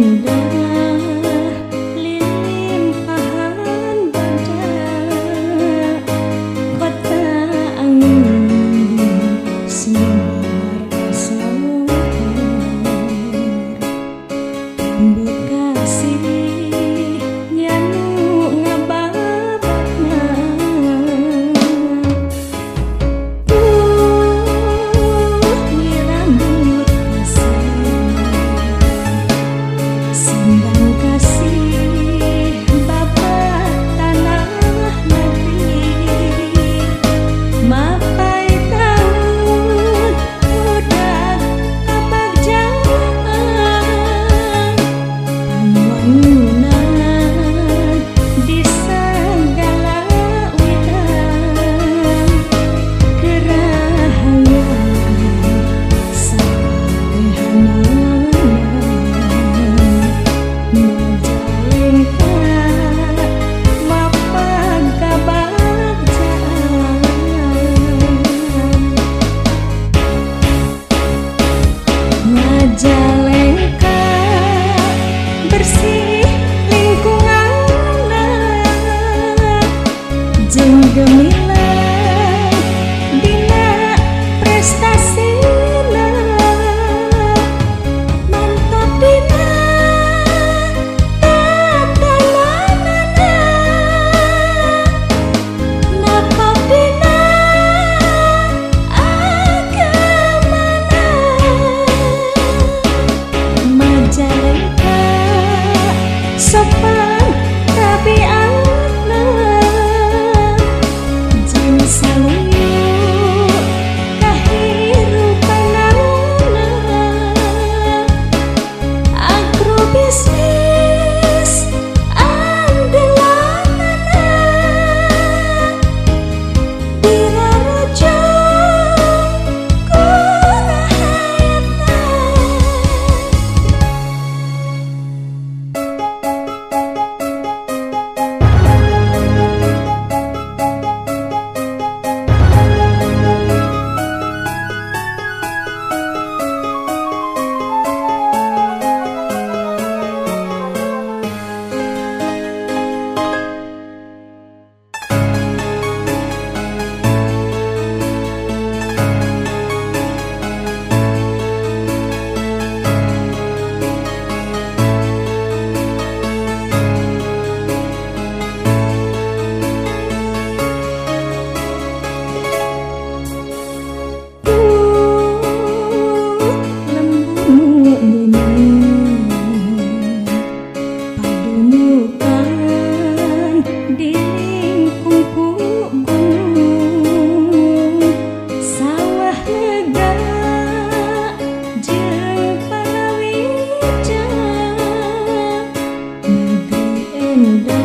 and Jalankan bersih lingkungan jeng gemilang bina prestasi window.